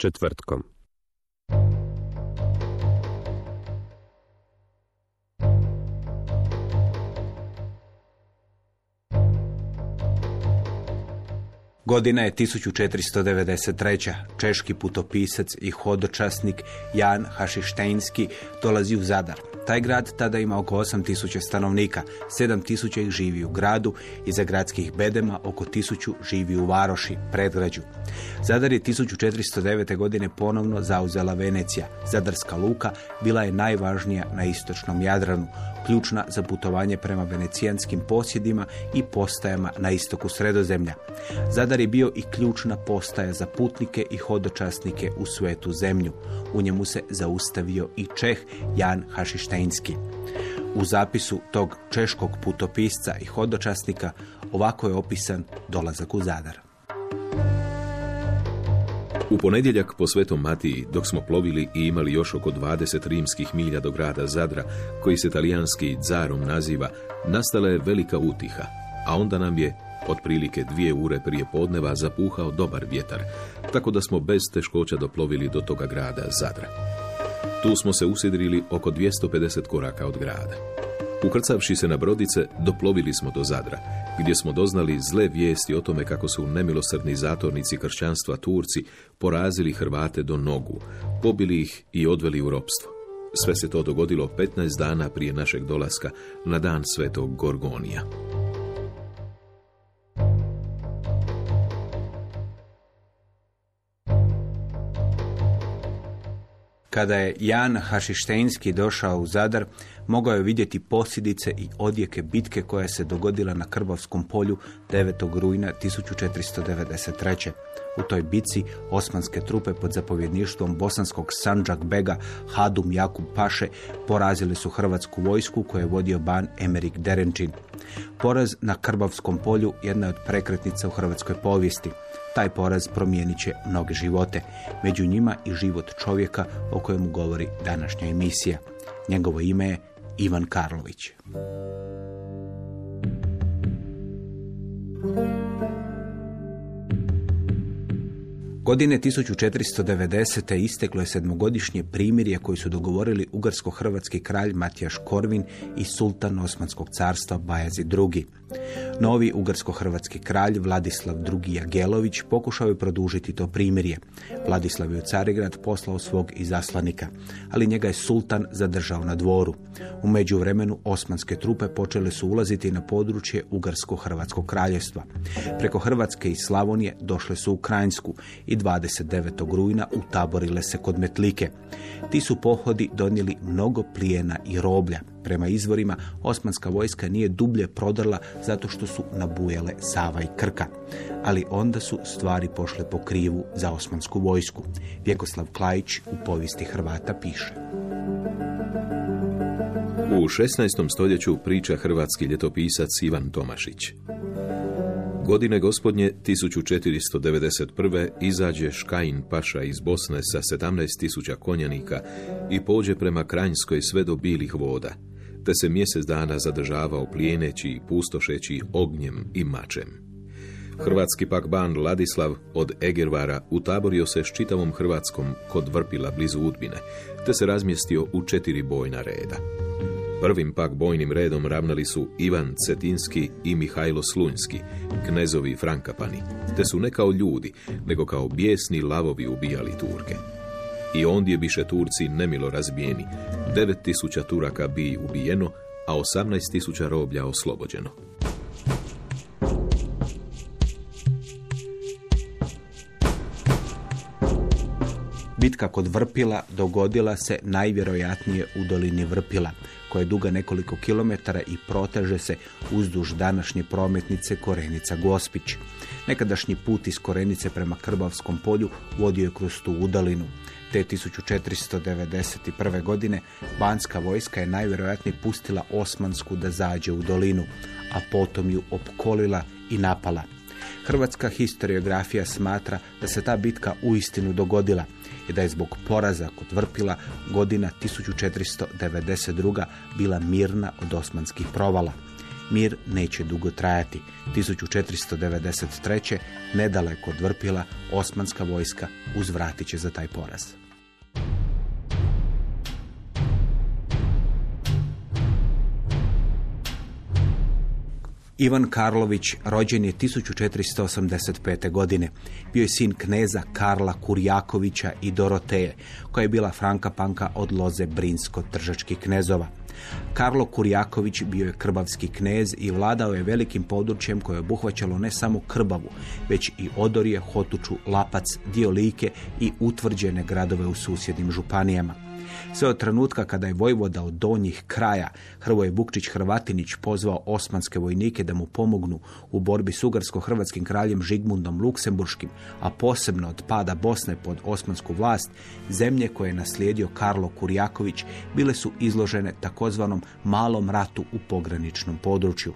Četvrtkom. Godina je 1493. Češki putopisac i hodočasnik Jan Hašištejnski dolazi u Zadar. Taj grad tada ima oko 8000 stanovnika, 7000 ih živi u gradu, iza gradskih bedema oko 1000 živi u Varoši, predgrađu. Zadar je 1409. godine ponovno zauzela Venecija. Zadarska luka bila je najvažnija na istočnom Jadranu, ključna za putovanje prema venecijanskim posjedima i postajama na istoku sredozemlja. Zadar je bio i ključna postaja za putnike i hodočasnike u svetu zemlju. U njemu se zaustavio i Čeh Jan Hašištejnski. U zapisu tog češkog putopisca i hodočasnika ovako je opisan dolazak u Zadar. U ponedjeljak po Svetom Matiji, dok smo plovili i imali još oko 20 rimskih milja do grada Zadra, koji se talijanski Zarom naziva, nastala je velika utiha, a onda nam je, otprilike dvije ure prije podneva, zapuhao dobar vjetar, tako da smo bez teškoća doplovili do toga grada Zadra. Tu smo se usidrili oko 250 koraka od grada. Ukrcavši se na brodice, doplovili smo do Zadra, gdje smo doznali zle vijesti o tome kako su nemilosrdni zatornici kršćanstva Turci porazili Hrvate do nogu, pobili ih i odveli u ropstvo. Sve se to dogodilo 15 dana prije našeg dolaska na dan svetog Gorgonija. Kada je Jan Hašištejnski došao u Zadar, mogao je vidjeti posljedice i odjeke bitke koja se dogodila na Krbavskom polju 9. rujna 1493. U toj bitci osmanske trupe pod zapovjedništvom bosanskog Sanđak Bega Hadum Jakub Paše porazili su hrvatsku vojsku koju je vodio ban Emerik Derenčin. Poraz na Krbavskom polju jedna je od prekretnica u hrvatskoj povijesti. Taj poraz promijenit će mnoge živote, među njima i život čovjeka o kojemu govori današnja emisija. Njegovo ime je Ivan Karlović. Godine 1490. isteklo je sedmogodišnje primirje koji su dogovorili ugarsko-hrvatski kralj Matijaš Korvin i sultan Osmanskog carstva Bajazi II. Novi ugarsko-hrvatski kralj Vladislav II. Jagelović pokušao je produžiti to primirje. Vladislav je u Carigrad poslao svog izaslanika, ali njega je sultan zadržao na dvoru. U međuvremenu osmanske trupe počele su ulaziti na područje Ugarsko-hrvatskog kraljevstva. Preko Hrvatske i Slavonije došle su u Krajnsku i 29. rujna utaborile se kod Metlike. Ti su pohodi donijeli mnogo plijena i roblja. Prema izvorima, osmanska vojska nije dublje prodrla zato što su nabujale Sava i Krka. Ali onda su stvari pošle po krivu za osmansku vojsku. Vjekoslav Klajić u povijesti Hrvata piše. U 16. stoljeću priča hrvatski ljetopisac Ivan Tomašić. Godine gospodnje 1491. izađe Škajin Paša iz Bosne sa 17.000 konjanika i pođe prema Kranjskoj sve do bilih voda, te se mjesec dana zadržavao plijeneći i pustošeći ognjem i mačem. Hrvatski pak ban Ladislav od Egervara utaborio se s čitavom Hrvatskom kod Vrpila blizu Udbine, te se razmjestio u četiri bojna reda. Prvim pak bojnim redom ravnali su Ivan Cetinski i Mihajlo Slunjski, knezovi Frankapani, te su ne kao ljudi, nego kao bijesni lavovi ubijali Turke. I ondje biše Turci nemilo razbijeni. 9000 Turaka bi ubijeno, a 18.000 roblja oslobođeno. Bitka kod Vrpila dogodila se najvjerojatnije u dolini Vrpila, koja je duga nekoliko kilometara i proteže se uzduž današnje prometnice Korenica Gospić. Nekadašnji put iz Korenice prema Krbavskom polju vodio je kroz tu udalinu. Te 1491. godine Banska vojska je najvjerojatnije pustila Osmansku da zađe u dolinu, a potom ju opkolila i napala. Hrvatska historiografija smatra da se ta bitka uistinu dogodila i da je zbog poraza kod Vrpila godina 1492. bila mirna od osmanskih provala. Mir neće dugo trajati. 1493. nedaleko od Vrpila osmanska vojska uzvratit će za taj poraz. Ivan Karlović rođen je 1485. godine. Bio je sin kneza Karla Kurjakovića i Doroteje, koja je bila Franka Panka od loze Brinsko-Tržačkih knezova. Karlo Kurjaković bio je krbavski knez i vladao je velikim područjem koje je obuhvaćalo ne samo Krbavu, već i Odorje, Hotuču, Lapac, dio Like i utvrđene gradove u susjednim županijama. Sve od trenutka kada je vojvoda od donjih kraja Hrvoje Bukčić Hrvatinić pozvao osmanske vojnike da mu pomognu u borbi s ugarsko-hrvatskim kraljem Žigmundom Luksemburškim, a posebno od pada Bosne pod osmansku vlast, zemlje koje je naslijedio Karlo Kurjaković bile su izložene takozvanom malom ratu u pograničnom području.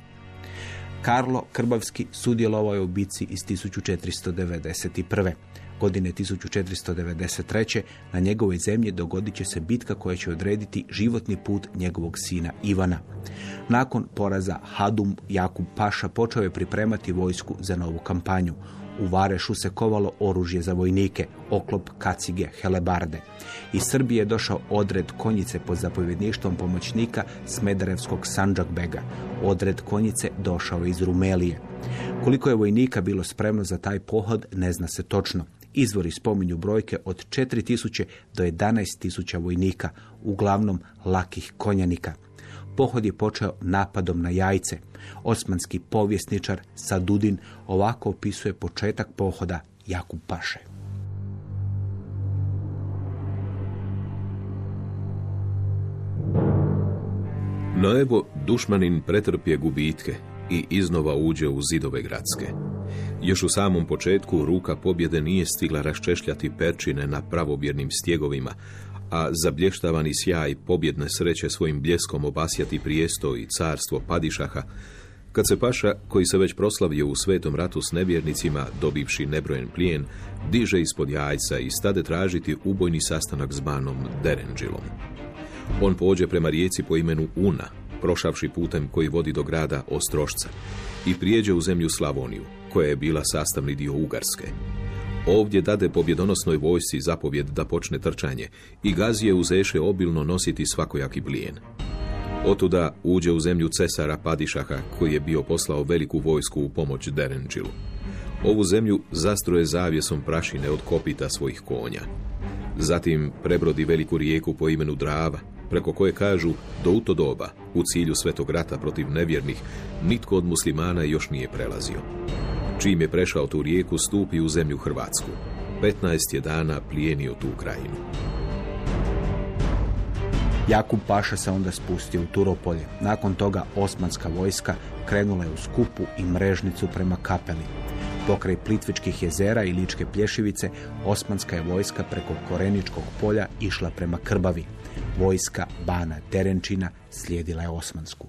Karlo Krbavski sudjelovao je u bici iz 1491 godine 1493. na njegovoj zemlji dogodit će se bitka koja će odrediti životni put njegovog sina Ivana. Nakon poraza Hadum Jakub Paša počeo je pripremati vojsku za novu kampanju. U Varešu se kovalo oružje za vojnike, oklop, kacige, helebarde. Iz Srbije je došao odred konjice pod zapovjedništvom pomoćnika Smederevskog Sanđakbega. Odred konjice došao je iz Rumelije. Koliko je vojnika bilo spremno za taj pohod, ne zna se točno. Izvori spominju brojke od 4000 do 11.000 vojnika, uglavnom lakih konjanika. Pohod je počeo napadom na jajce. Osmanski povjesničar Sadudin ovako opisuje početak pohoda Jakub Paše. No evo, dušmanin pretrpje gubitke i iznova uđe u zidove gradske. Još u samom početku ruka pobjede nije stigla raščešljati perčine na pravobjernim stjegovima, a zablještavani sjaj pobjedne sreće svojim bljeskom obasjati prijesto i carstvo padišaha, kad se Paša, koji se već proslavio u svetom ratu s nevjernicima, dobivši nebrojen plijen, diže ispod jajca i stade tražiti ubojni sastanak s banom Derenđilom. On pođe prema rijeci po imenu Una, prošavši putem koji vodi do grada Ostrošca, i prijeđe u zemlju Slavoniju, koja je bila sastavni dio Ugarske. Ovdje dade pobjedonosnoj vojsci zapovjed da počne trčanje i Gazije uzeše obilno nositi svakojaki plijen. Otuda uđe u zemlju cesara Padišaha, koji je bio poslao veliku vojsku u pomoć Derenđilu. Ovu zemlju zastroje zavjesom prašine od kopita svojih konja. Zatim prebrodi veliku rijeku po imenu Drava, preko koje kažu do u to doba, u cilju svetog rata protiv nevjernih, nitko od muslimana još nije prelazio. Čim je prešao tu rijeku, stupi u zemlju Hrvatsku. 15 je dana plijenio tu krajinu. Jakub Paša se onda spustio u Turopolje. Nakon toga osmanska vojska krenula je u skupu i mrežnicu prema kapeli. Pokraj Plitvičkih jezera i Ličke plješevice, osmanska je vojska preko Koreničkog polja išla prema Krbavi. Vojska Bana Terenčina slijedila je osmansku.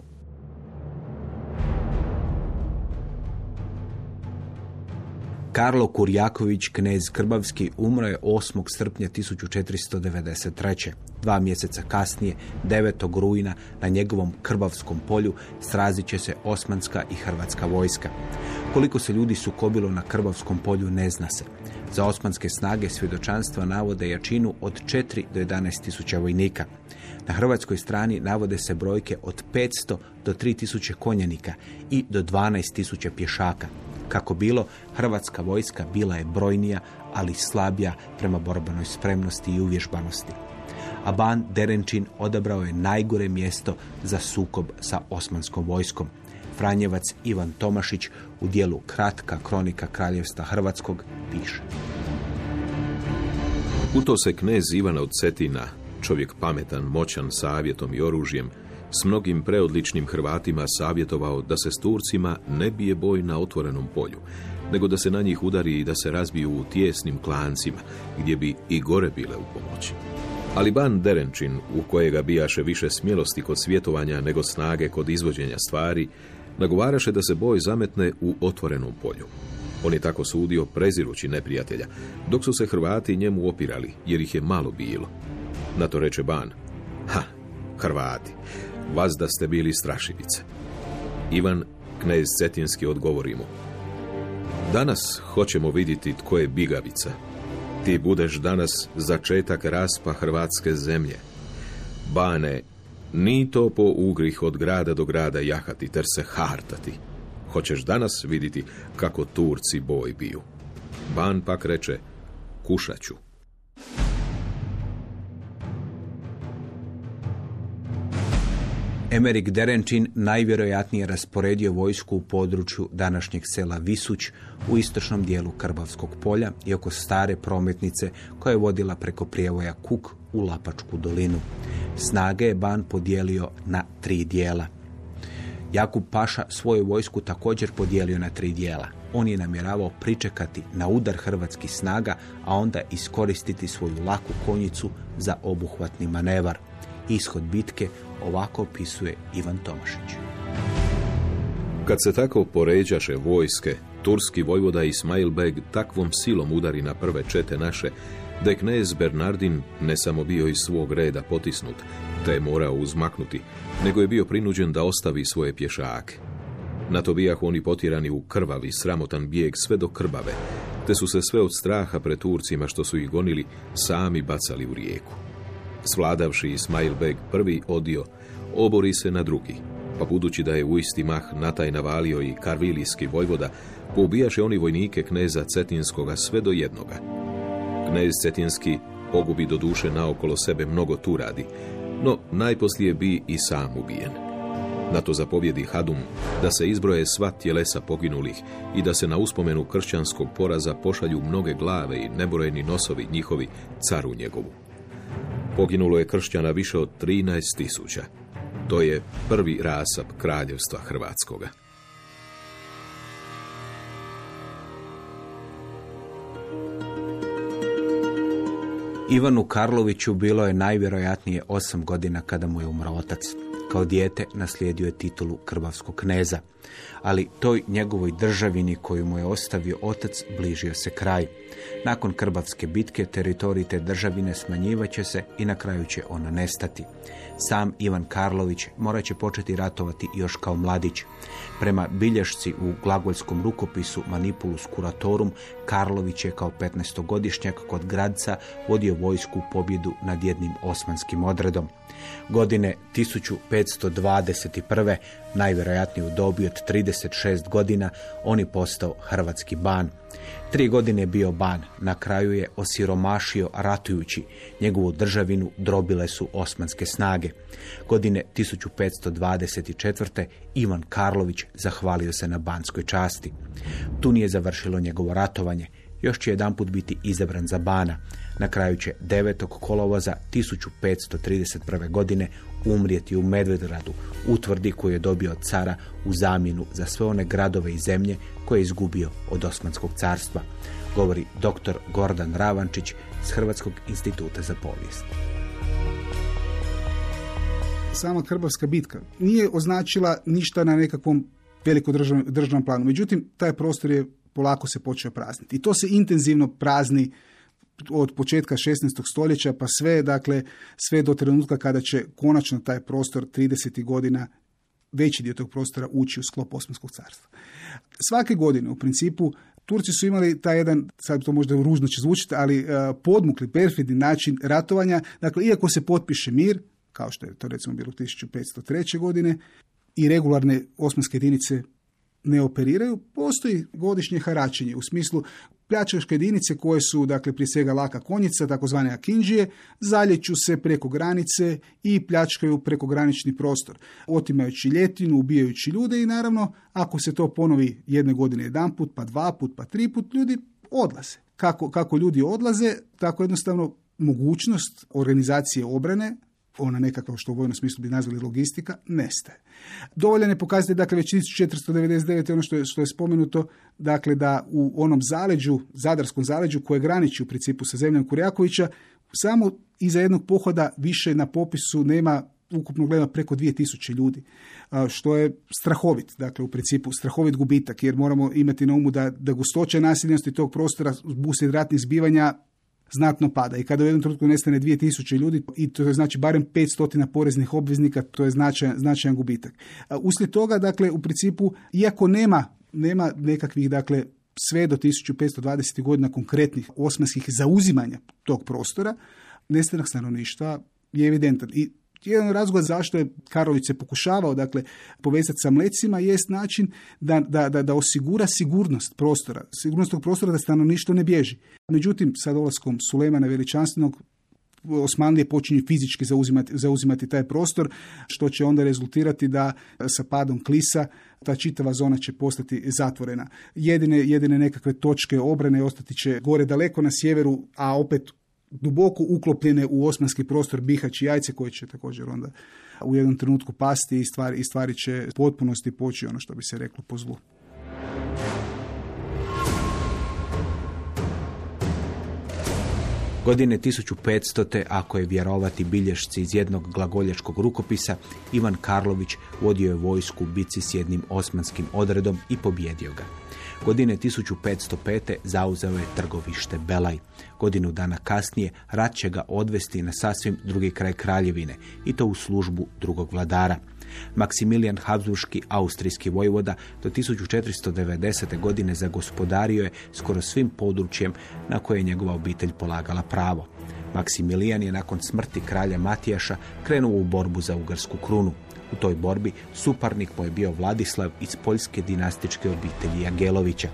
Karlo Kurjaković, knez Krbavski, umro je 8. srpnja 1493. Dva mjeseca kasnije, 9. rujna, na njegovom Krbavskom polju srazit će se osmanska i hrvatska vojska. Koliko se ljudi sukobilo na Krbavskom polju ne zna se. Za osmanske snage svjedočanstva navode jačinu od 4 do 11 tisuća vojnika. Na hrvatskoj strani navode se brojke od 500 do 3000 konjanika i do 12 tisuća pješaka. Kako bilo, hrvatska vojska bila je brojnija, ali slabija prema borbenoj spremnosti i uvježbanosti. A ban Derenčin odabrao je najgore mjesto za sukob sa osmanskom vojskom. Franjevac Ivan Tomašić u dijelu Kratka kronika Kraljevstva Hrvatskog piše. U to se knez Ivan od Cetina, čovjek pametan, moćan savjetom i oružjem, s mnogim preodličnim Hrvatima savjetovao da se s Turcima ne bije boj na otvorenom polju, nego da se na njih udari i da se razbiju u tijesnim klancima, gdje bi i gore bile u pomoći. Ali ban Derenčin, u kojega bijaše više smjelosti kod svjetovanja nego snage kod izvođenja stvari, nagovaraše da se boj zametne u otvorenom polju. On je tako sudio prezirući neprijatelja, dok su se Hrvati njemu opirali, jer ih je malo bilo. Na to reče ban, ha, Hrvati, vas da ste bili strašivice. Ivan, knez Cetinski, odgovori mu, danas hoćemo vidjeti tko je bigavica. Ti budeš danas začetak raspa Hrvatske zemlje. Bane, ni to po ugrih od grada do grada jahati, ter se hartati. Hoćeš danas vidjeti kako Turci boj biju. Ban pak reče, kušaću. Emerik Derenčin najvjerojatnije rasporedio vojsku u području današnjeg sela Visuć u istočnom dijelu Krbavskog polja i oko stare prometnice koja je vodila preko prijevoja Kuk u Lapačku dolinu. Snage je ban podijelio na tri dijela. Jakub Paša svoju vojsku također podijelio na tri dijela. On je namjeravao pričekati na udar hrvatskih snaga, a onda iskoristiti svoju laku konjicu za obuhvatni manevar. Ishod bitke ovako opisuje Ivan Tomašić. Kad se tako poređaše vojske, turski vojvoda Ismail Beg takvom silom udari na prve čete naše, da je knez Bernardin ne samo bio iz svog reda potisnut, te je morao uzmaknuti, nego je bio prinuđen da ostavi svoje pješake. Na to bijahu oni potirani u krvavi, sramotan bijeg sve do krvave, te su se sve od straha pred Turcima što su ih gonili sami bacali u rijeku. Svladavši Ismail Beg prvi odio, obori se na drugi, pa budući da je u isti mah nataj navalio i karvilijski vojvoda, poubijaše oni vojnike kneza Cetinskoga sve do jednoga. Knez Cetinski pogubi do duše naokolo sebe mnogo turadi, no najposlije bi i sam ubijen. Na to zapovjedi Hadum da se izbroje sva tjelesa poginulih i da se na uspomenu kršćanskog poraza pošalju mnoge glave i nebrojeni nosovi njihovi caru njegovu. Poginulo je kršćana više od 13 tisuća. To je prvi rasap kraljevstva Hrvatskoga. Ivanu Karloviću bilo je najvjerojatnije osam godina kada mu je umro otac. Kao dijete naslijedio je titulu krvavskog kneza. Ali toj njegovoj državini koju mu je ostavio otac bližio se kraj. Nakon Krbavske bitke teritorij te državine smanjivaće se i na kraju će ona nestati. Sam Ivan Karlović morat će početi ratovati još kao mladić. Prema bilješci u glagoljskom rukopisu Manipulus Curatorum, Karlović je kao 15-godišnjak kod Gradca vodio vojsku pobjedu nad jednim osmanskim odredom. Godine 1521. najvjerojatnije u dobi od 36 godina, on je postao hrvatski ban. Tri godine je bio ban, na kraju je osiromašio ratujući. Njegovu državinu drobile su osmanske snage. Godine 1524. Ivan Karlović zahvalio se na banskoj časti. Tu nije završilo njegovo ratovanje. Još će jedanput biti izabran za bana. Na kraju će 9. kolovoza 1531. godine umrijeti u Medvedgradu, utvrdi koju je dobio od cara u zamjenu za sve one gradove i zemlje koje je izgubio od Osmanskog carstva, govori dr. Gordan Ravančić s Hrvatskog instituta za povijest. Sama Krbavska bitka nije označila ništa na nekakvom državnom, državnom planu. Međutim, taj prostor je polako se počeo prazniti. I to se intenzivno prazni od početka 16. stoljeća pa sve, dakle, sve do trenutka kada će konačno taj prostor 30. godina veći dio tog prostora ući u sklop Osmanskog carstva. Svake godine u principu Turci su imali taj jedan, sad to možda ružno će zvučiti, ali uh, podmukli, perfidni način ratovanja. Dakle, iako se potpiše mir, kao što je to recimo bilo 1503. godine, i regularne osmanske jedinice ne operiraju, postoji godišnje haračenje u smislu pljačkaške jedinice koje su, dakle, prije svega laka konjica, takozvane akinđije, zaljeću se preko granice i pljačkaju prekogranični prostor, otimajući ljetinu, ubijajući ljude i naravno, ako se to ponovi jedne godine jedan put, pa dva put, pa tri put, ljudi odlaze. Kako, kako ljudi odlaze, tako jednostavno mogućnost organizacije obrane ona nekakva što u vojnom smislu bi nazvali logistika, nestaje. Dovoljan je pokazati, dakle, već 1499. ono što je, što je spomenuto, dakle, da u onom zaleđu, zadarskom zaleđu koje graniči u principu sa zemljom Kurjakovića, samo iza jednog pohoda više na popisu nema ukupno gleda preko 2000 ljudi, što je strahovit, dakle u principu strahovit gubitak, jer moramo imati na umu da, da gustoća nasiljenosti tog prostora uslijed ratnih zbivanja znatno pada. I kada u jednom trenutku nestane 2000 ljudi, i to je znači barem 500 poreznih obveznika, to je značajan, značajan gubitak. Uslijed toga, dakle, u principu, iako nema, nema nekakvih, dakle, sve do 1520. godina konkretnih osmanskih zauzimanja tog prostora, nestanak stanovništva je evidentan. I jedan razlog zašto je Karlović se pokušavao dakle, povezati sa mlecima jest način da, da, da, da osigura sigurnost prostora, sigurnost tog prostora da stanovništvo ne bježi. Međutim, sa dolaskom Sulejmana Veličanstvenog Osmanlije počinju fizički zauzimati, zauzimati taj prostor, što će onda rezultirati da sa padom klisa ta čitava zona će postati zatvorena. Jedine, jedine nekakve točke obrane ostati će gore daleko na sjeveru, a opet duboko uklopljene u osmanski prostor Bihać i jajce koje će također onda u jednom trenutku pasti i stvari, i stvari će potpunosti poći ono što bi se reklo po zlu. Godine 1500. ako je vjerovati bilješci iz jednog glagoljačkog rukopisa, Ivan Karlović vodio je vojsku u bici s jednim osmanskim odredom i pobjedio ga. Godine 1505. zauzeo je trgovište Belaj. Godinu dana kasnije rat će ga odvesti na sasvim drugi kraj kraljevine i to u službu drugog vladara. Maksimilijan Habsburški, austrijski vojvoda, do 1490. godine zagospodario je skoro svim područjem na koje je njegova obitelj polagala pravo. Maksimilijan je nakon smrti kralja Matijaša krenuo u borbu za ugarsku krunu. U toj borbi suparnik mu je bio Vladislav iz poljske dinastičke obitelji Jagelovića.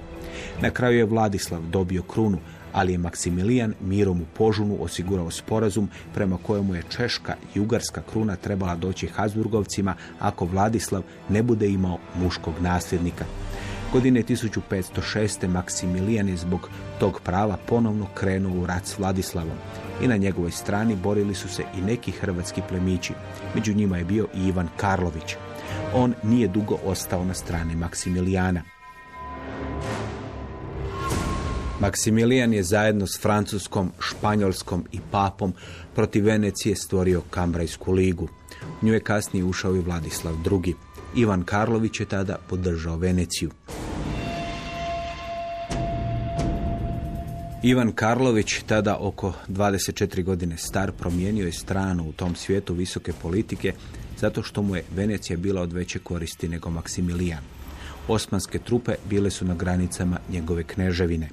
Na kraju je Vladislav dobio krunu, ali je Maksimilijan mirom u Požunu osigurao sporazum prema kojemu je Češka i Ugarska kruna trebala doći Hazburgovcima ako Vladislav ne bude imao muškog nasljednika. Godine 1506. Maksimilijan je zbog tog prava ponovno krenuo u rat s Vladislavom i na njegovoj strani borili su se i neki hrvatski plemići. Među njima je bio i Ivan Karlović. On nije dugo ostao na strani Maksimilijana. Maksimilijan je zajedno s Francuskom, Španjolskom i Papom protiv Venecije stvorio Kambrajsku ligu. U nju je kasnije ušao i Vladislav II. Ivan Karlović je tada podržao Veneciju. Ivan Karlović, tada oko 24 godine star, promijenio je stranu u tom svijetu visoke politike zato što mu je Venecija bila od veće koristi nego Maksimilijan. Osmanske trupe bile su na granicama njegove kneževine.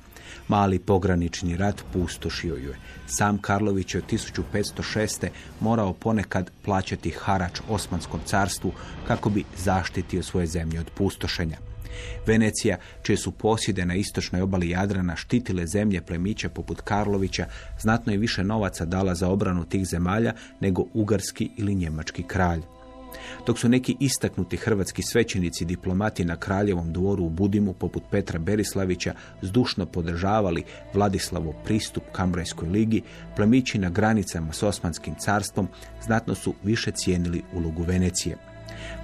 Mali pogranični rat pustošio ju je. Sam Karlović je od 1506. morao ponekad plaćati harač Osmanskom carstvu kako bi zaštitio svoje zemlje od pustošenja. Venecija, čije su posjede na istočnoj obali Jadrana štitile zemlje plemića poput Karlovića, znatno je više novaca dala za obranu tih zemalja nego ugarski ili njemački kralj. Dok su neki istaknuti hrvatski svećenici diplomati na kraljevom dvoru u Budimu, poput Petra Berislavića, zdušno podržavali Vladislavov pristup Kambrajskoj ligi, plemići na granicama s Osmanskim carstvom znatno su više cijenili ulogu Venecije.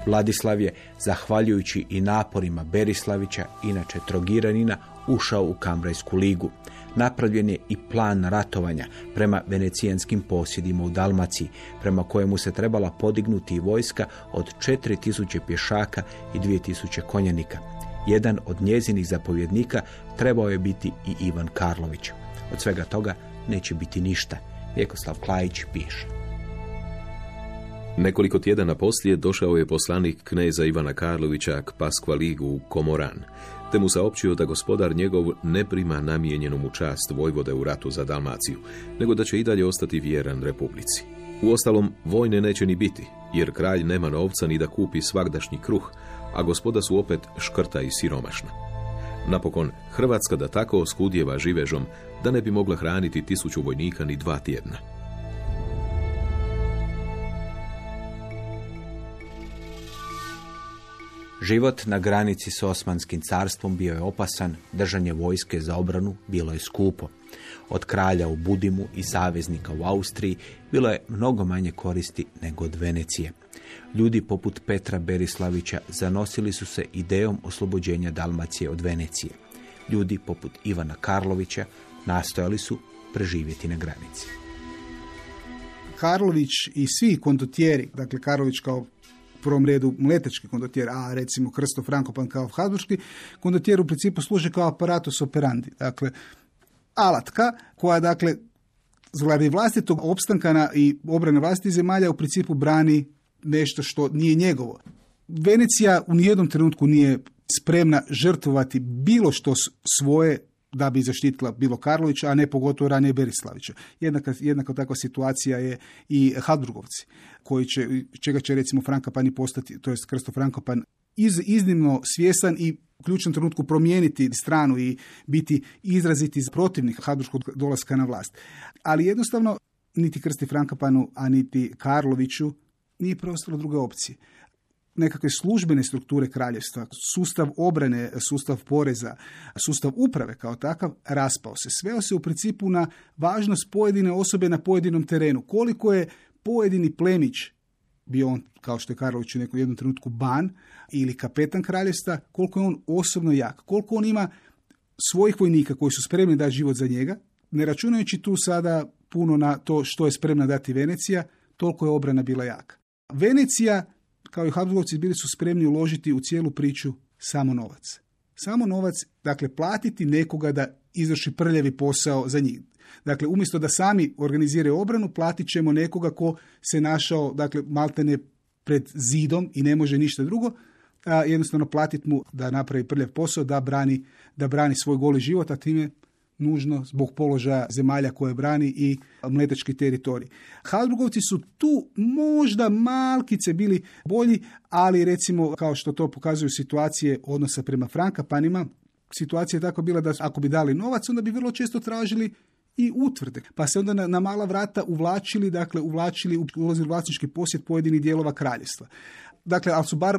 Vladislav je, zahvaljujući i naporima Berislavića, inače Trogiranina, ušao u Kambrajsku ligu. Napravljen je i plan ratovanja prema venecijanskim posjedima u Dalmaciji, prema kojemu se trebala podignuti i vojska od 4000 pješaka i 2000 konjanika. Jedan od njezinih zapovjednika trebao je biti i Ivan Karlović. Od svega toga neće biti ništa. Vjekoslav Klajić piše. Nekoliko tjedana poslije došao je poslanik kneza Ivana Karlovića k Paskvaligu u Komoran, te mu saopćio da gospodar njegov ne prima namijenjenu mu čast vojvode u ratu za Dalmaciju, nego da će i dalje ostati vjeran republici. U ostalom, vojne neće ni biti, jer kralj nema novca ni da kupi svagdašnji kruh, a gospoda su opet škrta i siromašna. Napokon, Hrvatska da tako oskudjeva živežom da ne bi mogla hraniti tisuću vojnika ni dva tjedna. Život na granici s Osmanskim carstvom bio je opasan, držanje vojske za obranu bilo je skupo. Od kralja u Budimu i saveznika u Austriji bilo je mnogo manje koristi nego od Venecije. Ljudi poput Petra Berislavića zanosili su se idejom oslobođenja Dalmacije od Venecije. Ljudi poput Ivana Karlovića nastojali su preživjeti na granici. Karlović i svi kondotjeri, dakle Karlović kao prvom redu mletečki kondotjer, a recimo Krsto Frankopan kao habsburški kondotjer u principu služe kao aparatus operandi. Dakle, alatka koja dakle zgladi vlastitog opstanka na i obrane vlastitih zemalja u principu brani nešto što nije njegovo. Venecija u nijednom trenutku nije spremna žrtvovati bilo što svoje da bi zaštitila bilo Karlovića, a ne pogotovo ranije Berislavića. Jednaka, jednako takva situacija je i Habsburgovci, koji će, čega će recimo Frankopani postati, to jest Krsto Frankopan, iz, iznimno svjesan i u ključnom trenutku promijeniti stranu i biti izraziti protivnik Habsburgskog dolaska na vlast. Ali jednostavno niti Krsti Frankopanu, a niti Karloviću nije preostalo druge opcije nekakve službene strukture kraljevstva, sustav obrane, sustav poreza, sustav uprave kao takav, raspao se. Sveo se u principu na važnost pojedine osobe na pojedinom terenu. Koliko je pojedini plemić, bio on, kao što je Karlović u nekom jednom trenutku ban ili kapetan kraljevstva, koliko je on osobno jak, koliko on ima svojih vojnika koji su spremni dati život za njega, ne računajući tu sada puno na to što je spremna dati Venecija, toliko je obrana bila jaka. Venecija kao i Habsburgovci bili su spremni uložiti u cijelu priču samo novac. Samo novac, dakle platiti nekoga da izvrši prljavi posao za njih. Dakle, umjesto da sami organiziraju obranu, platit ćemo nekoga ko se našao, dakle, maltene pred zidom i ne može ništa drugo, a jednostavno platiti mu da napravi prljav posao, da brani, da brani svoj goli život, a time nužno zbog položaja zemalja koje brani i mletečki teritorij. Habsburgovci su tu možda malkice bili bolji, ali recimo kao što to pokazuju situacije odnosa prema Frankapanima, situacija je tako bila da ako bi dali novac, onda bi vrlo često tražili i utvrde. Pa se onda na, mala vrata uvlačili, dakle uvlačili, ulazili vlasnički posjet pojedinih dijelova kraljevstva. Dakle, ali su bar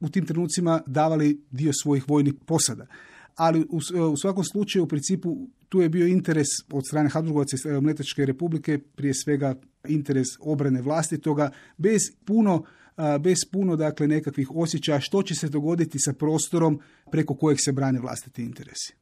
u tim trenucima davali dio svojih vojnih posada ali u, svakom slučaju u principu tu je bio interes od strane Habsburgovaca i Mletačke republike, prije svega interes obrane vlastitoga, bez puno bez puno dakle nekakvih osjećaja što će se dogoditi sa prostorom preko kojeg se brane vlastiti interesi.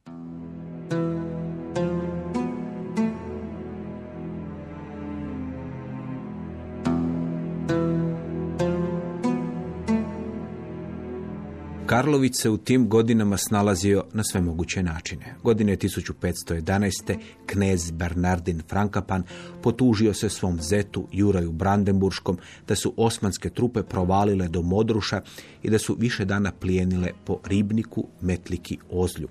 Karlović se u tim godinama snalazio na sve moguće načine. Godine 1511. knez Bernardin Frankapan potužio se svom zetu Juraju Brandenburškom da su osmanske trupe provalile do Modruša i da su više dana plijenile po Ribniku, Metliki, Ozlju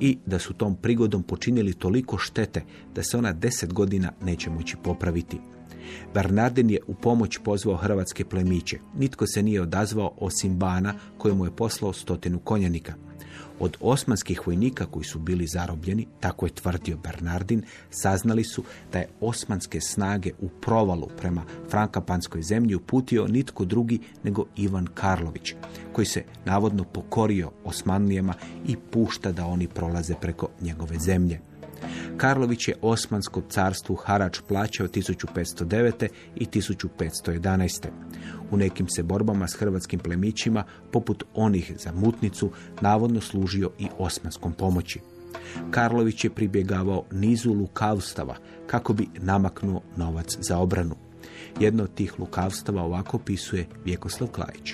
i da su tom prigodom počinili toliko štete da se ona deset godina neće moći popraviti. Bernardin je u pomoć pozvao hrvatske plemiće. Nitko se nije odazvao osim Bana kojemu je poslao stotinu konjanika. Od osmanskih vojnika koji su bili zarobljeni, tako je tvrdio Bernardin, saznali su da je osmanske snage u provalu prema frankapanskoj zemlji uputio nitko drugi nego Ivan Karlović, koji se navodno pokorio Osmanlijama i pušta da oni prolaze preko njegove zemlje. Karlović je Osmanskom carstvu harač plaćao 1509. i 1511. U nekim se borbama s hrvatskim plemićima, poput onih za mutnicu, navodno služio i osmanskom pomoći. Karlović je pribjegavao nizu lukavstava kako bi namaknuo novac za obranu. Jedno od tih lukavstava ovako opisuje Vjekoslav Klajić.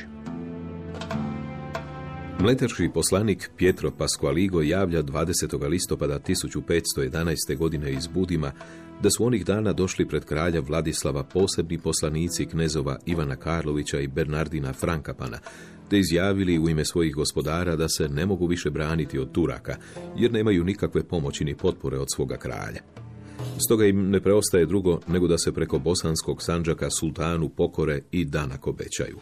Mletački poslanik Pietro Pasqualigo javlja 20. listopada 1511. godine iz Budima da su onih dana došli pred kralja Vladislava posebni poslanici knezova Ivana Karlovića i Bernardina Frankapana, te izjavili u ime svojih gospodara da se ne mogu više braniti od Turaka, jer nemaju nikakve pomoći ni potpore od svoga kralja. Stoga im ne preostaje drugo nego da se preko bosanskog sanđaka sultanu pokore i danak obećaju.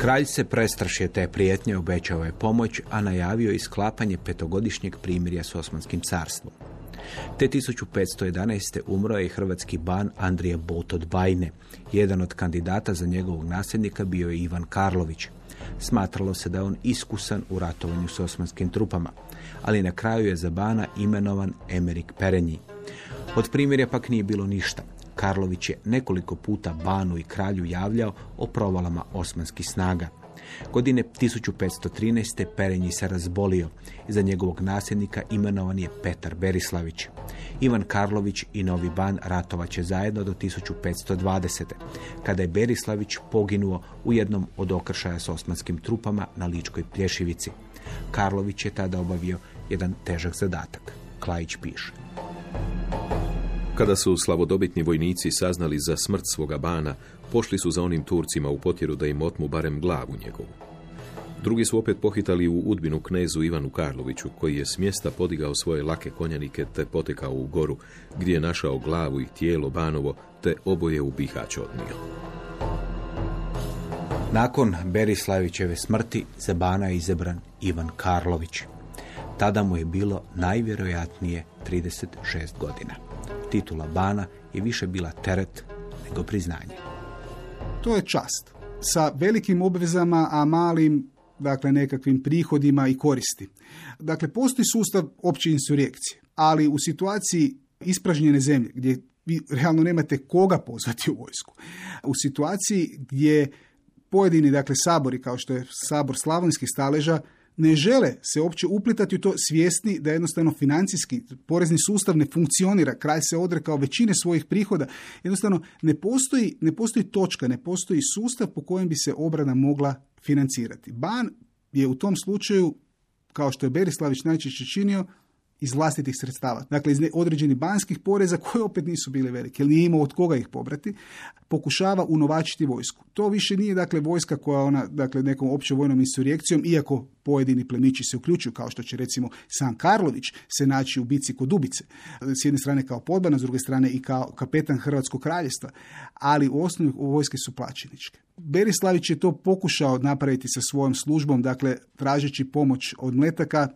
Kralj se prestrašio te prijetnje, obećao je pomoć, a najavio i sklapanje petogodišnjeg primirja s Osmanskim carstvom. Te 1511. umro je hrvatski ban Andrija Botod Bajne. Jedan od kandidata za njegovog nasljednika bio je Ivan Karlović. Smatralo se da je on iskusan u ratovanju s osmanskim trupama, ali na kraju je za bana imenovan Emerik Perenji. Od primjerja pak nije bilo ništa. Karlović je nekoliko puta banu i kralju javljao o provalama osmanskih snaga. Godine 1513. Perenji se razbolio i za njegovog nasljednika imenovan je Petar Berislavić. Ivan Karlović i Novi Ban ratovaće zajedno do 1520. kada je Berislavić poginuo u jednom od okršaja s osmanskim trupama na Ličkoj plješivici. Karlović je tada obavio jedan težak zadatak. Klajić piše. Kada su slavodobitni vojnici saznali za smrt svoga bana, pošli su za onim Turcima u potjeru da im otmu barem glavu njegovu. Drugi su opet pohitali u udbinu knezu Ivanu Karloviću, koji je s mjesta podigao svoje lake konjanike te potekao u goru, gdje je našao glavu i tijelo Banovo, te oboje u Bihać odnio. Nakon Berislavićeve smrti za bana je izabran Ivan Karlović. Tada mu je bilo najvjerojatnije 36 godina. Titula bana je više bila teret nego priznanje. To je čast. Sa velikim obvezama, a malim dakle nekakvim prihodima i koristi. Dakle, postoji sustav opće insurekcije, ali u situaciji ispražnjene zemlje, gdje vi realno nemate koga pozvati u vojsku, u situaciji gdje pojedini, dakle, sabori, kao što je sabor slavonskih staleža, ne žele se uopće uplitati u to svjesni da jednostavno financijski porezni sustav ne funkcionira, kraj se odrekao većine svojih prihoda. Jednostavno ne postoji, ne postoji točka, ne postoji sustav po kojem bi se obrana mogla financirati. Ban je u tom slučaju, kao što je Berislavić najčešće činio, iz vlastitih sredstava. Dakle, iz određenih banskih poreza koji opet nisu bili veliki, jer nije imao od koga ih pobrati, pokušava unovačiti vojsku. To više nije dakle vojska koja ona, dakle, nekom općom vojnom insurrekcijom, iako pojedini plemići se uključuju, kao što će recimo San Karlović se naći u bici kod Dubice. S jedne strane kao podbana, s druge strane i kao kapetan Hrvatskog kraljevstva, ali u osnovi vojske su plaćeničke. Berislavić je to pokušao napraviti sa svojom službom, dakle, tražeći pomoć od mletaka,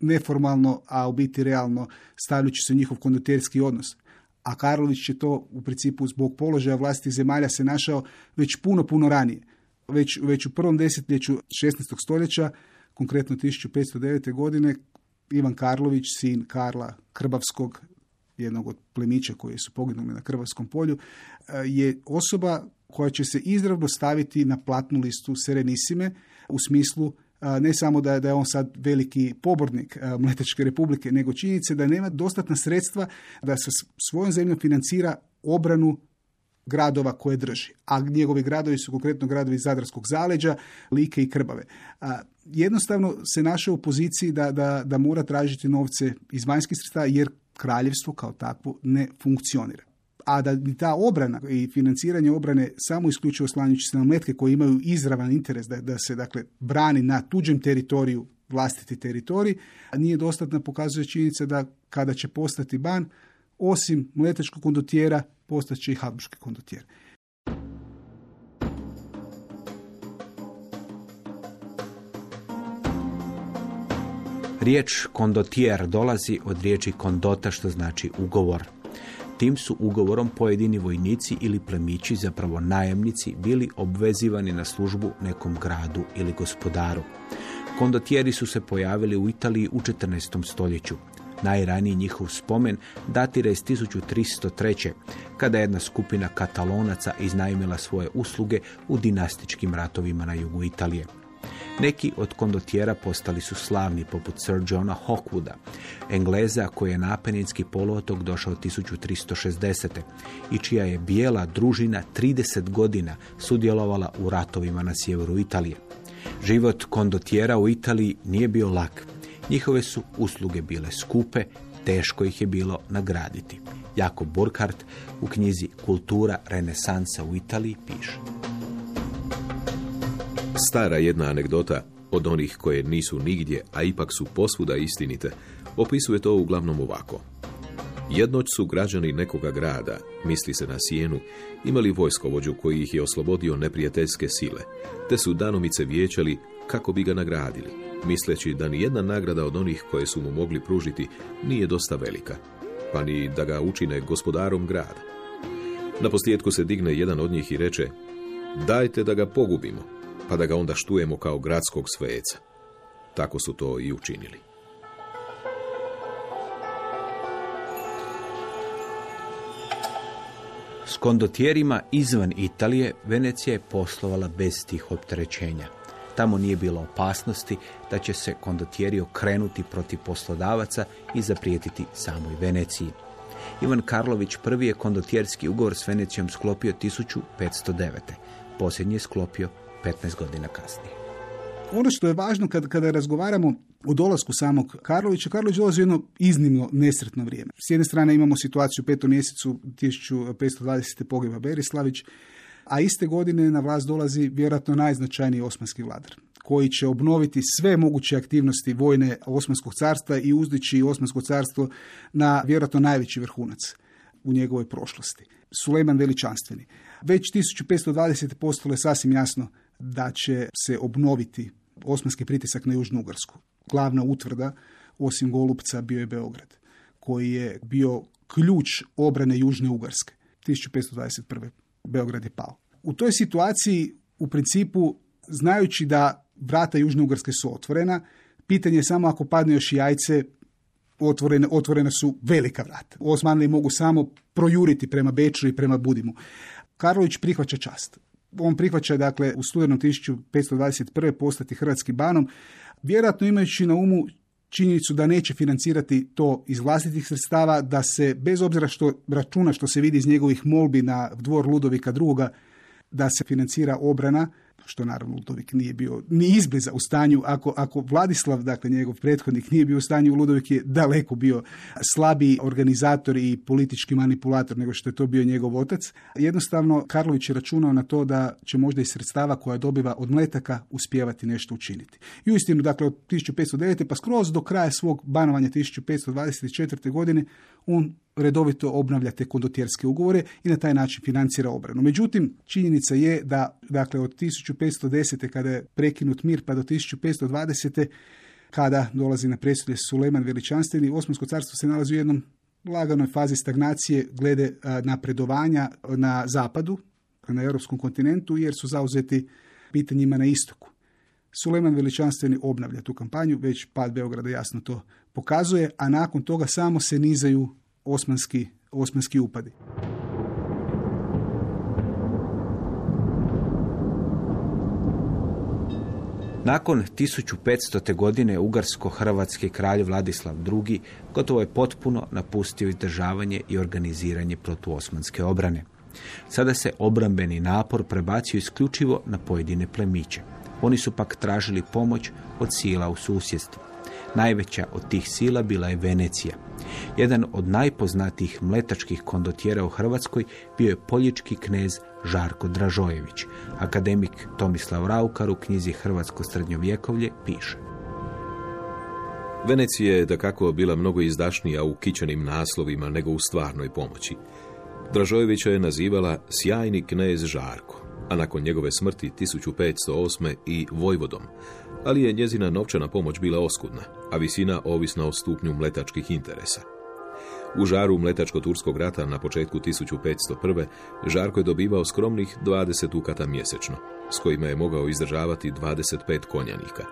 neformalno, a u biti realno stavljajući se u njihov konduterski odnos. A Karlović će to u principu zbog položaja vlastitih zemalja se našao već puno, puno ranije. Već, već u prvom desetljeću 16. stoljeća, konkretno 1509. godine, Ivan Karlović, sin Karla Krbavskog, jednog od plemića koji su poginuli na Krvavskom polju, je osoba koja će se izravno staviti na platnu listu Serenisime u smislu ne samo da, da je on sad veliki pobornik Mletečke republike, nego činjenice da nema dostatna sredstva da sa svojom zemljom financira obranu gradova koje drži. A njegovi gradovi su konkretno gradovi Zadarskog zaleđa, Like i Krbave. Jednostavno se našao u poziciji da, da, da mora tražiti novce iz vanjskih sredstava jer kraljevstvo kao takvo ne funkcionira a da ni ta obrana i financiranje obrane samo isključivo slanjući se na metke koji imaju izravan interes da, da se dakle brani na tuđem teritoriju vlastiti teritorij, a nije dostatna pokazuje činjenica da kada će postati ban, osim mletečkog kondotijera, postaće i habsburški kondotjer. Riječ kondotijer dolazi od riječi kondota što znači ugovor. Tim su ugovorom pojedini vojnici ili plemići, zapravo najemnici, bili obvezivani na službu nekom gradu ili gospodaru. Kondotijeri su se pojavili u Italiji u 14. stoljeću. Najraniji njihov spomen datira iz 1303. kada je jedna skupina katalonaca iznajmila svoje usluge u dinastičkim ratovima na jugu Italije. Neki od kondotjera postali su slavni, poput Sir Johna Hawkwooda, Engleza koji je na Apeninski poluotok došao 1360. i čija je bijela družina 30 godina sudjelovala u ratovima na sjeveru Italije. Život kondotjera u Italiji nije bio lak. Njihove su usluge bile skupe, teško ih je bilo nagraditi. Jakob Burkhardt u knjizi Kultura renesansa u Italiji piše. Stara jedna anegdota od onih koje nisu nigdje, a ipak su posvuda istinite, opisuje to uglavnom ovako. Jednoć su građani nekoga grada, misli se na Sijenu, imali vojskovođu koji ih je oslobodio neprijateljske sile, te su danomice vijećali kako bi ga nagradili, misleći da ni jedna nagrada od onih koje su mu mogli pružiti nije dosta velika, pa ni da ga učine gospodarom grada. Na se digne jedan od njih i reče, dajte da ga pogubimo, pa da ga onda štujemo kao gradskog sveca. Tako su to i učinili. S kondotjerima izvan Italije Venecija je poslovala bez tih opterećenja. Tamo nije bilo opasnosti da će se kondotjeri okrenuti protiv poslodavaca i zaprijetiti samoj Veneciji. Ivan Karlović prvi je kondotjerski ugovor s Venecijom sklopio 1509. Posljednji je sklopio 15 godina kasnije. Ono što je važno kad, kada razgovaramo o dolasku samog Karlovića, Karlović dolazi u jedno iznimno nesretno vrijeme. S jedne strane imamo situaciju u petom mjesecu 1520. pogiba Berislavić, a iste godine na vlast dolazi vjerojatno najznačajniji osmanski vladar koji će obnoviti sve moguće aktivnosti vojne Osmanskog carstva i uzdići Osmansko carstvo na vjerojatno najveći vrhunac u njegovoj prošlosti. Sulejman Veličanstveni. Već 1520. postalo je sasvim jasno da će se obnoviti osmanski pritisak na Južnu Ugarsku. Glavna utvrda, osim Golupca, bio je Beograd, koji je bio ključ obrane Južne Ugarske. 1521. Beograd je pao. U toj situaciji, u principu, znajući da vrata Južne Ugarske su otvorena, pitanje je samo ako padne još jajce, otvorene, otvorena su velika vrata. Osmanli mogu samo projuriti prema Beču i prema Budimu. Karlović prihvaća čast. On prihvaća, dakle, u studenom 1521. postati hrvatski banom, vjerojatno imajući na umu činjenicu da neće financirati to iz vlastitih sredstava, da se, bez obzira što računa što se vidi iz njegovih molbi na dvor Ludovika II, da se financira obrana, što naravno Ludovik nije bio ni izbliza u stanju, ako, ako Vladislav, dakle njegov prethodnik, nije bio u stanju, Ludovik je daleko bio slabiji organizator i politički manipulator nego što je to bio njegov otac. Jednostavno, Karlović je računao na to da će možda iz sredstava koja dobiva od mletaka uspijevati nešto učiniti. I uistinu, dakle, od 1509. pa skroz do kraja svog banovanja 1524. godine, on redovito obnavlja te kondotjerske ugovore i na taj način financira obranu. Međutim, činjenica je da dakle, od 1510. kada je prekinut mir pa do 1520. kada dolazi na presude Suleman Veličanstveni, Osmansko carstvo se nalazi u jednom laganoj fazi stagnacije glede napredovanja na zapadu, na europskom kontinentu, jer su zauzeti pitanjima na istoku. Suleman Veličanstveni obnavlja tu kampanju, već pad Beograda jasno to pokazuje, a nakon toga samo se nizaju osmanski, osmanski upadi. Nakon 1500. godine ugarsko-hrvatski kralj Vladislav II. gotovo je potpuno napustio izdržavanje i organiziranje protuosmanske obrane. Sada se obrambeni napor prebacio isključivo na pojedine plemiće. Oni su pak tražili pomoć od sila u susjedstvu. Najveća od tih sila bila je Venecija. Jedan od najpoznatijih mletačkih kondotjera u Hrvatskoj bio je poljički knez Žarko Dražojević. Akademik Tomislav Raukar u knjizi Hrvatsko srednjovjekovlje piše. Venecija je da kako bila mnogo izdašnija u kićenim naslovima nego u stvarnoj pomoći. Dražojevića je nazivala sjajni knez Žarko, a nakon njegove smrti 1508. i Vojvodom, ali je njezina novčana pomoć bila oskudna, a visina ovisna o stupnju mletačkih interesa. U žaru mletačko-turskog rata na početku 1501. Žarko je dobivao skromnih 20 dukata mjesečno, s kojima je mogao izdržavati 25 konjanika.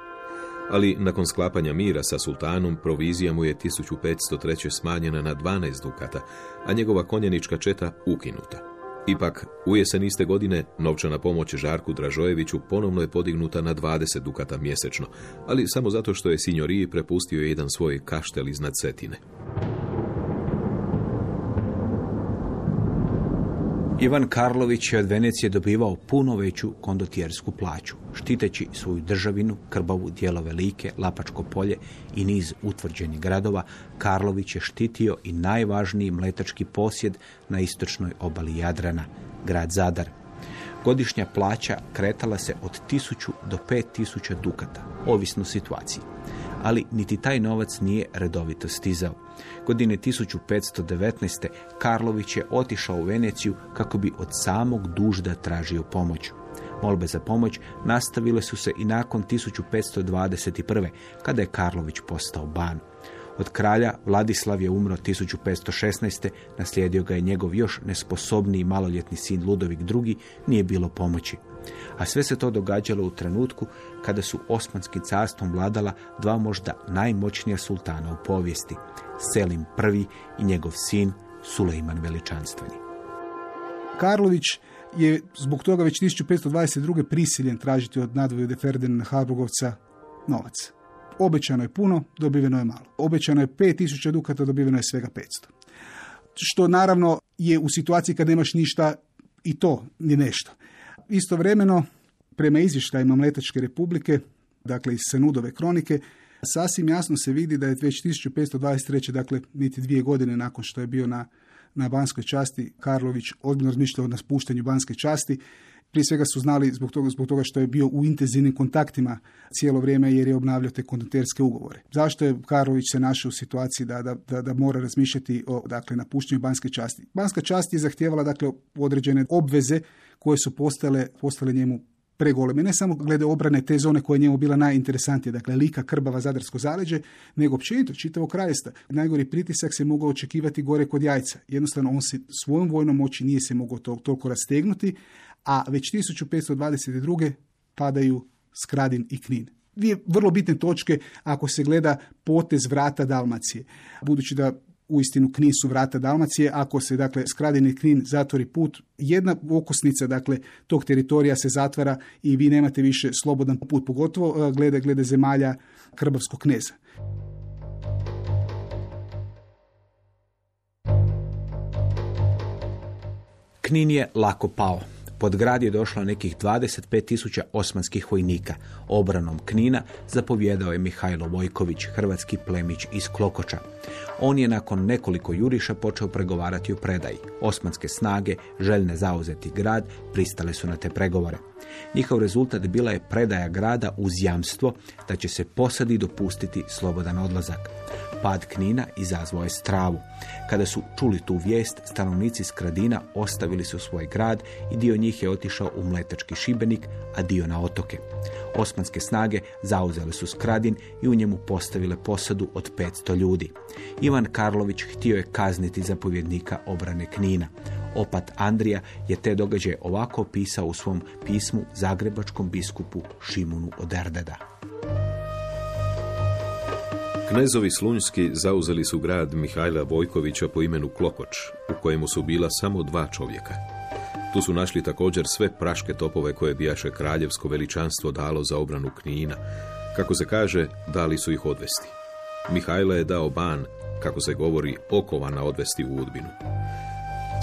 Ali nakon sklapanja mira sa sultanom, provizija mu je 1503. smanjena na 12 dukata, a njegova konjanička četa ukinuta. Ipak, u jesen iste godine novčana pomoć Žarku Dražojeviću ponovno je podignuta na 20 dukata mjesečno, ali samo zato što je Signoriji prepustio jedan svoj kaštel iznad Cetine. Ivan Karlović je od Venecije dobivao puno veću kondotjersku plaću, štiteći svoju državinu, Krbavu, dijelove Like, Lapačko polje i niz utvrđenih gradova, Karlović je štitio i najvažniji mletački posjed na istočnoj obali Jadrana, grad Zadar. Godišnja plaća kretala se od 1000 do 5000 dukata, ovisno situaciji. Ali niti taj novac nije redovito stizao. Godine 1519. Karlović je otišao u Veneciju kako bi od samog dužda tražio pomoć. Molbe za pomoć nastavile su se i nakon 1521. kada je Karlović postao ban. Od kralja Vladislav je umro 1516. Naslijedio ga je njegov još nesposobniji maloljetni sin Ludovik II. Nije bilo pomoći. A sve se to događalo u trenutku kada su Osmanskim carstvom vladala dva možda najmoćnija sultana u povijesti. Selim I i njegov sin Sulejman Veličanstveni. Karlović je zbog toga već 1522. prisiljen tražiti od nadvojode Ferdinanda Harburgovca novac. Obećano je puno, dobiveno je malo. Obećano je 5000 dukata, dobiveno je svega 500. Što naravno je u situaciji kad nemaš ništa i to ni nešto. Istovremeno, prema izvještajima Mletačke republike, dakle iz Senudove kronike, sasvim jasno se vidi da je već 1523. dakle niti dvije godine nakon što je bio na, na Banskoj časti, Karlović ozbiljno razmišljao o naspuštanju Banske časti. Prije svega su znali zbog toga, zbog toga što je bio u intenzivnim kontaktima cijelo vrijeme jer je obnavljao te konduterske ugovore. Zašto je Karlović se našao u situaciji da, da, da, da mora razmišljati o dakle, napuštanju Banske časti? Banska čast je zahtijevala dakle, određene obveze koje su postale, postale njemu pregoleme. Ne samo glede obrane te zone koja je njemu bila najinteresantnija, dakle Lika, Krbava, Zadarsko zaleđe, nego općenito čitavo krajesta. Najgori pritisak se mogao očekivati gore kod jajca. Jednostavno on se svojom vojnom moći nije se mogao to, toliko rastegnuti, a već 1522. padaju Skradin i Knin. Dvije vrlo bitne točke ako se gleda potez vrata Dalmacije. Budući da uistinu Knin su vrata Dalmacije, ako se dakle skradeni Knin zatvori put, jedna okosnica dakle tog teritorija se zatvara i vi nemate više slobodan put, pogotovo glede, glede zemalja Krbavskog kneza. Knin je lako pao. Pod grad je došlo nekih 25 tisuća osmanskih vojnika. Obranom Knina zapovjedao je Mihajlo Vojković, hrvatski plemić iz Klokoča. On je nakon nekoliko juriša počeo pregovarati o predaji. Osmanske snage, željne zauzeti grad, pristale su na te pregovore. Njihov rezultat bila je predaja grada uz jamstvo da će se posadi dopustiti slobodan odlazak. Pad Knina izazvao je stravu. Kada su čuli tu vijest, stanovnici Skradina ostavili su svoj grad i dio njih je otišao u Mletački Šibenik, a dio na otoke. Osmanske snage zauzele su Skradin i u njemu postavile posadu od 500 ljudi. Ivan Karlović htio je kazniti zapovjednika obrane Knina. Opat Andrija je te događaje ovako opisao u svom pismu zagrebačkom biskupu Šimunu od Erdeda. Knezovi Slunjski zauzeli su grad Mihajla Vojkovića po imenu Klokoč, u kojemu su bila samo dva čovjeka. Tu su našli također sve praške topove koje bijaše kraljevsko veličanstvo dalo za obranu Knina. Kako se kaže, dali su ih odvesti. Mihajla je dao ban, kako se govori, okovana odvesti u Udbinu.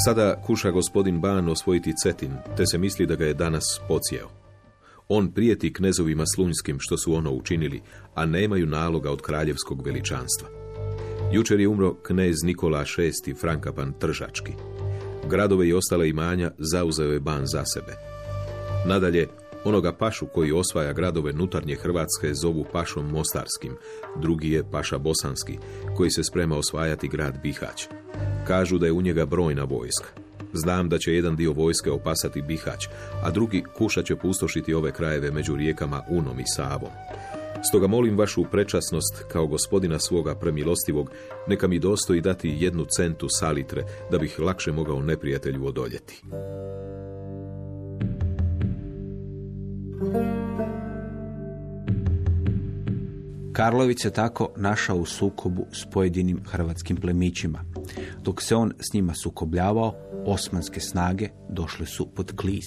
Sada kuša gospodin Ban osvojiti Cetin, te se misli da ga je danas pocijeo. On prijeti knezovima slunjskim što su ono učinili, a nemaju naloga od kraljevskog veličanstva. Jučer je umro knez Nikola VI Frankapan Tržački. Gradove i ostale imanja zauzeo je ban za sebe. Nadalje, onoga pašu koji osvaja gradove nutarnje Hrvatske zovu pašom Mostarskim, drugi je paša Bosanski, koji se sprema osvajati grad Bihać. Kažu da je u njega brojna vojska. Znam da će jedan dio vojske opasati Bihać, a drugi kušat će pustošiti ove krajeve među rijekama Unom i Savom. Stoga molim vašu prečasnost kao gospodina svoga premilostivog, neka mi dostoji dati jednu centu salitre, da bih lakše mogao neprijatelju odoljeti. Karlović se tako našao u sukobu s pojedinim hrvatskim plemićima. Dok se on s njima sukobljavao, osmanske snage došle su pod kliz.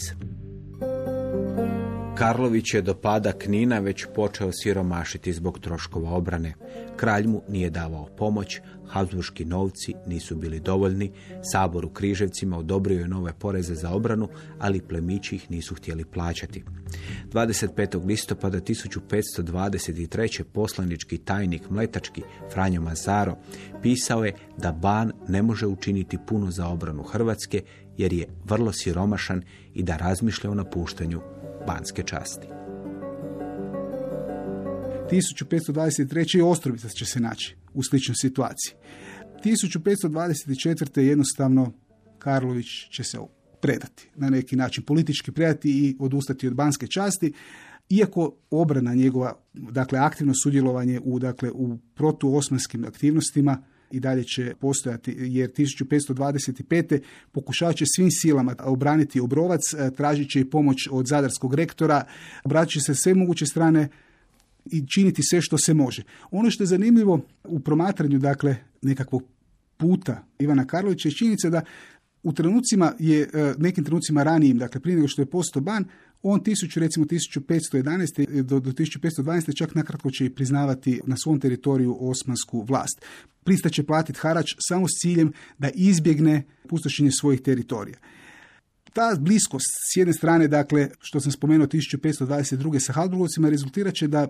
Karlović je do pada Knina već počeo siromašiti zbog troškova obrane. Kralj mu nije davao pomoć, Habsburški novci nisu bili dovoljni, sabor u Križevcima odobrio je nove poreze za obranu, ali plemići ih nisu htjeli plaćati. 25. listopada 1523. poslanički tajnik Mletački Franjo Mazaro pisao je da Ban ne može učiniti puno za obranu Hrvatske jer je vrlo siromašan i da razmišlja o napuštanju banske časti. 1523. Ostrovica će se naći u sličnoj situaciji. 1524. jednostavno Karlović će se predati, na neki način politički predati i odustati od banske časti, iako obrana njegova, dakle aktivno sudjelovanje u, dakle, u protuosmanskim aktivnostima i dalje će postojati, jer 1525. pokušavat će svim silama obraniti Obrovac, tražit će i pomoć od zadarskog rektora, obratit će se sve moguće strane i činiti sve što se može. Ono što je zanimljivo u promatranju dakle nekakvog puta Ivana Karlovića je činjenica da u trenucima je, e, nekim trenucima ranijim, dakle prije nego što je postao ban, on tisuću, recimo 1511. do, do 1512. čak nakratko će i priznavati na svom teritoriju osmansku vlast. Pristaće platiti harač samo s ciljem da izbjegne pustošenje svojih teritorija. Ta bliskost, s jedne strane, dakle, što sam spomenuo 1522. sa Habsburgovcima, rezultirat će da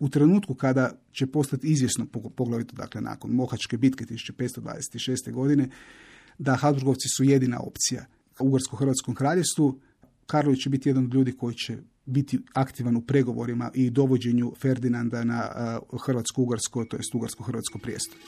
u trenutku kada će postati izvjesno, poglavito dakle nakon Mohačke bitke 1526. godine, da Habsburgovci su jedina opcija u Ugarsko-Hrvatskom kraljevstvu, Karlović će biti jedan od ljudi koji će biti aktivan u pregovorima i dovođenju Ferdinanda na Hrvatsko-Ugarsko, to jest Ugarsko-Hrvatsko prijestolje.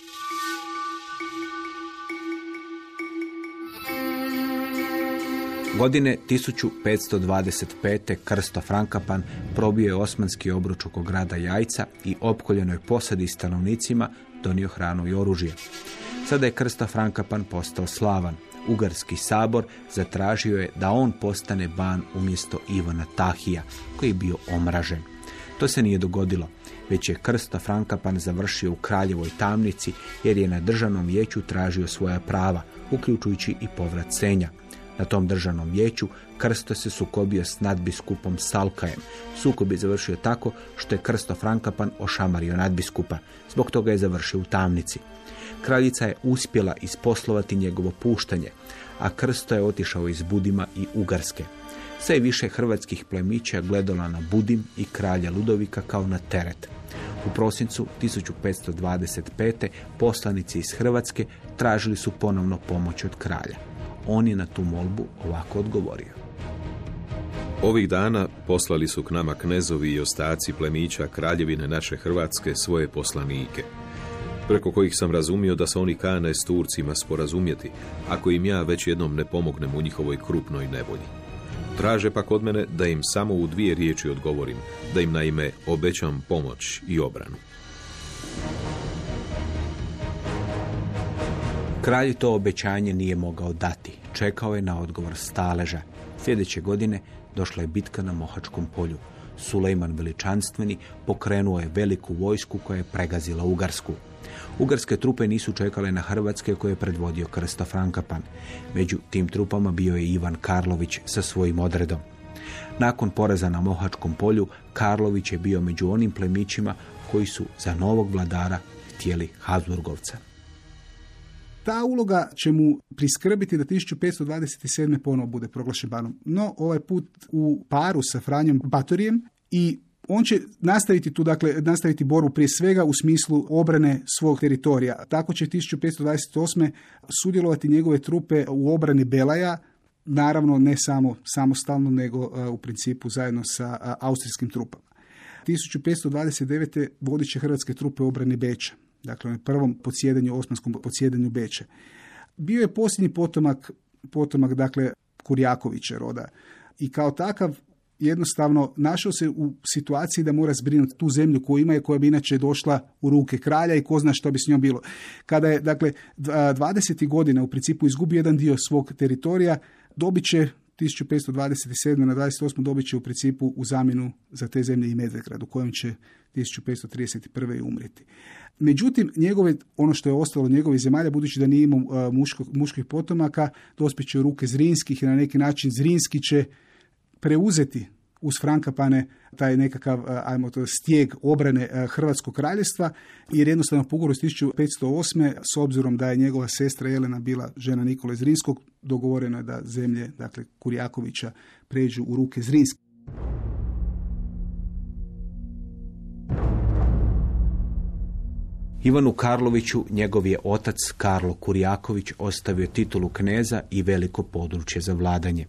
Godine 1525. Krsto Frankapan probio je osmanski obruč oko grada Jajca i opkoljenoj posadi stanovnicima donio hranu i oružje. Sada je Krsto Frankapan postao slavan. Ugarski sabor zatražio je da on postane ban umjesto Ivana Tahija, koji je bio omražen. To se nije dogodilo, već je Krsto Frankapan završio u kraljevoj tamnici jer je na državnom vijeću tražio svoja prava, uključujući i povrat senja. Na tom državnom vijeću Krsto se sukobio s nadbiskupom Salkajem. Sukob je završio tako što je Krsto Frankapan ošamario nadbiskupa. Zbog toga je završio u tamnici. Kraljica je uspjela isposlovati njegovo puštanje, a Krsto je otišao iz Budima i Ugarske. Sve više hrvatskih plemića gledala na Budim i kralja Ludovika kao na teret. U prosincu 1525. poslanici iz Hrvatske tražili su ponovno pomoć od kralja. On je na tu molbu ovako odgovorio. Ovih dana poslali su k nama knezovi i ostaci plemića kraljevine naše Hrvatske svoje poslanike, preko kojih sam razumio da se oni kane s Turcima sporazumjeti, ako im ja već jednom ne pomognem u njihovoj krupnoj nevolji. Traže pak od mene da im samo u dvije riječi odgovorim, da im naime obećam pomoć i obranu. Kralj to obećanje nije mogao dati. Čekao je na odgovor staleža. Sljedeće godine došla je bitka na Mohačkom polju. Sulejman veličanstveni pokrenuo je veliku vojsku koja je pregazila Ugarsku. Ugarske trupe nisu čekale na Hrvatske koje je predvodio Krsto Frankapan. Među tim trupama bio je Ivan Karlović sa svojim odredom. Nakon poraza na Mohačkom polju, Karlović je bio među onim plemićima koji su za novog vladara htjeli Habsburgovca. Ta uloga će mu priskrbiti da 1527. ponovo bude proglašen banom. No, ovaj put u paru sa Franjom Batorijem i on će nastaviti tu, dakle, nastaviti borbu prije svega u smislu obrane svog teritorija. Tako će 1528. sudjelovati njegove trupe u obrani Belaja, naravno ne samo samostalno, nego u principu zajedno sa austrijskim trupama. 1529. vodit će hrvatske trupe u obrani Beča dakle na prvom podsjedanju, osmanskom podsjedanju Beče. Bio je posljednji potomak, potomak dakle Kurjakovića roda i kao takav jednostavno našao se u situaciji da mora zbrinuti tu zemlju koju ima i koja bi inače došla u ruke kralja i ko zna što bi s njom bilo. Kada je, dakle, 20. godina u principu izgubio jedan dio svog teritorija, dobit će 1527. na 28. dobit će u principu u zamjenu za te zemlje i Medvegrad u kojem će 1531. i umrijeti. Međutim, njegove, ono što je ostalo od njegovih zemalja, budući da nije imao muško, muških potomaka, dospjeće u ruke Zrinskih i na neki način Zrinski će preuzeti uz Frankapane taj nekakav, ajmo to, stijeg obrane Hrvatskog kraljevstva, jer jednostavno po ugovoru iz 1508. s obzirom da je njegova sestra Jelena bila žena Nikola Zrinskog, dogovoreno je da zemlje, dakle Kurjakovića, pređu u ruke Zrinskog. Ivanu Karloviću njegov je otac Karlo Kurjaković ostavio titulu kneza i veliko područje za vladanje.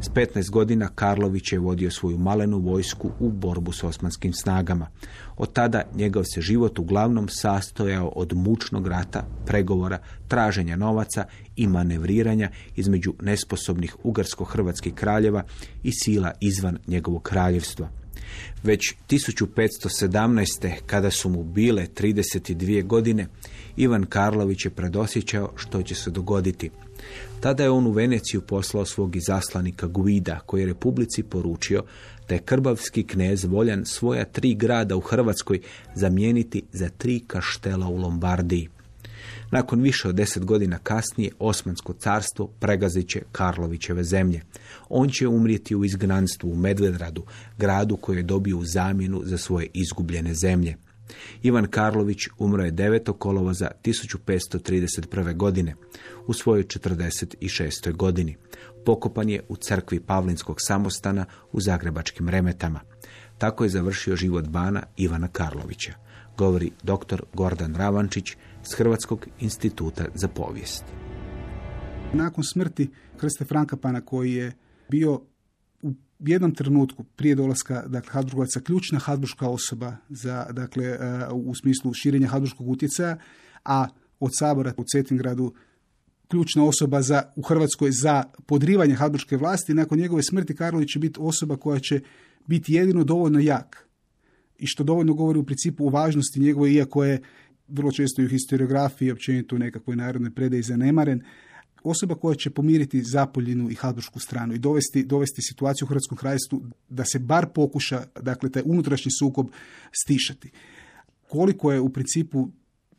S 15 godina Karlović je vodio svoju malenu vojsku u borbu s osmanskim snagama. Od tada njegov se život uglavnom sastojao od mučnog rata, pregovora, traženja novaca i manevriranja između nesposobnih ugarsko-hrvatskih kraljeva i sila izvan njegovog kraljevstva. Već 1517. kada su mu bile 32 godine, Ivan Karlović je predosjećao što će se dogoditi. Tada je on u Veneciju poslao svog izaslanika Guida, koji je Republici poručio da je krbavski knez voljan svoja tri grada u Hrvatskoj zamijeniti za tri kaštela u Lombardiji. Nakon više od deset godina kasnije Osmansko carstvo pregazit će Karlovićeve zemlje. On će umrijeti u izgnanstvu u Medvedradu, gradu koji je dobio u zamjenu za svoje izgubljene zemlje. Ivan Karlović umro je 9. kolovoza 1531. godine u svojoj 46. godini. Pokopan je u crkvi Pavlinskog samostana u Zagrebačkim remetama. Tako je završio život bana Ivana Karlovića, govori dr. Gordan Ravančić s Hrvatskog instituta za povijest. Nakon smrti Krste Frankapana koji je bio u jednom trenutku prije dolaska dakle, Habsburgovaca ključna habsburška osoba za, dakle, e, u smislu širenja habsburškog utjecaja, a od sabora u Cetingradu ključna osoba za, u Hrvatskoj za podrivanje habsburške vlasti. Nakon njegove smrti Karlović će biti osoba koja će biti jedino dovoljno jak i što dovoljno govori u principu o važnosti njegove, iako je vrlo često i u historiografiji, općenito u nekakvoj narodnoj predaji zanemaren, osoba koja će pomiriti Zapoljinu i Habsburgsku stranu i dovesti, dovesti situaciju u Hrvatskom kraljestvu da se bar pokuša, dakle, taj unutrašnji sukob stišati. Koliko je u principu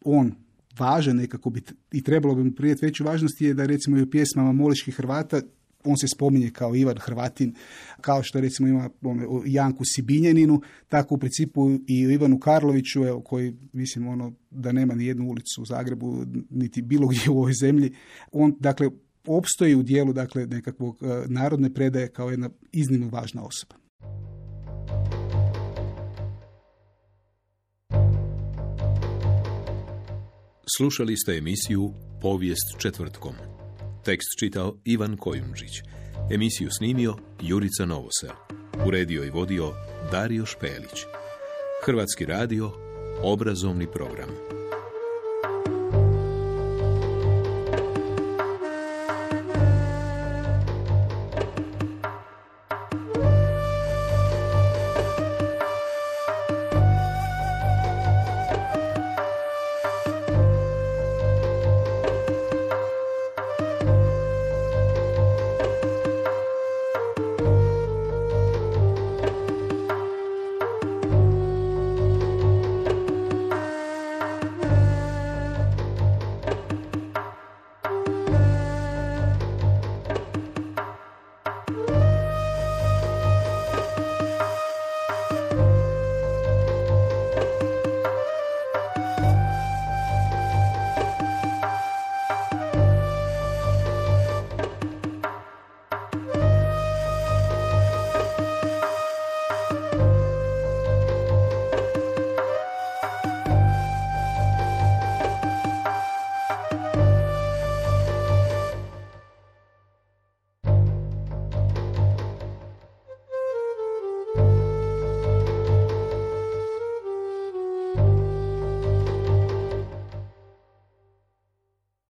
on važan nekako bi i trebalo bi mu prijeti veću važnost je da recimo i u pjesmama moliških Hrvata on se spominje kao Ivan Hrvatin, kao što recimo ima ono, Janku Sibinjaninu, tako u principu i Ivanu Karloviću, evo, koji mislim ono da nema ni jednu ulicu u Zagrebu, niti bilo gdje u ovoj zemlji. On, dakle, opstoji u dijelu dakle, nekakvog e, narodne predaje kao jedna iznimno važna osoba. Slušali ste emisiju Povijest četvrtkom. Tekst čitao Ivan Kojundžić. Emisiju snimio Jurica Novosel. Uredio i vodio Dario Špelić. Hrvatski radio, obrazovni program.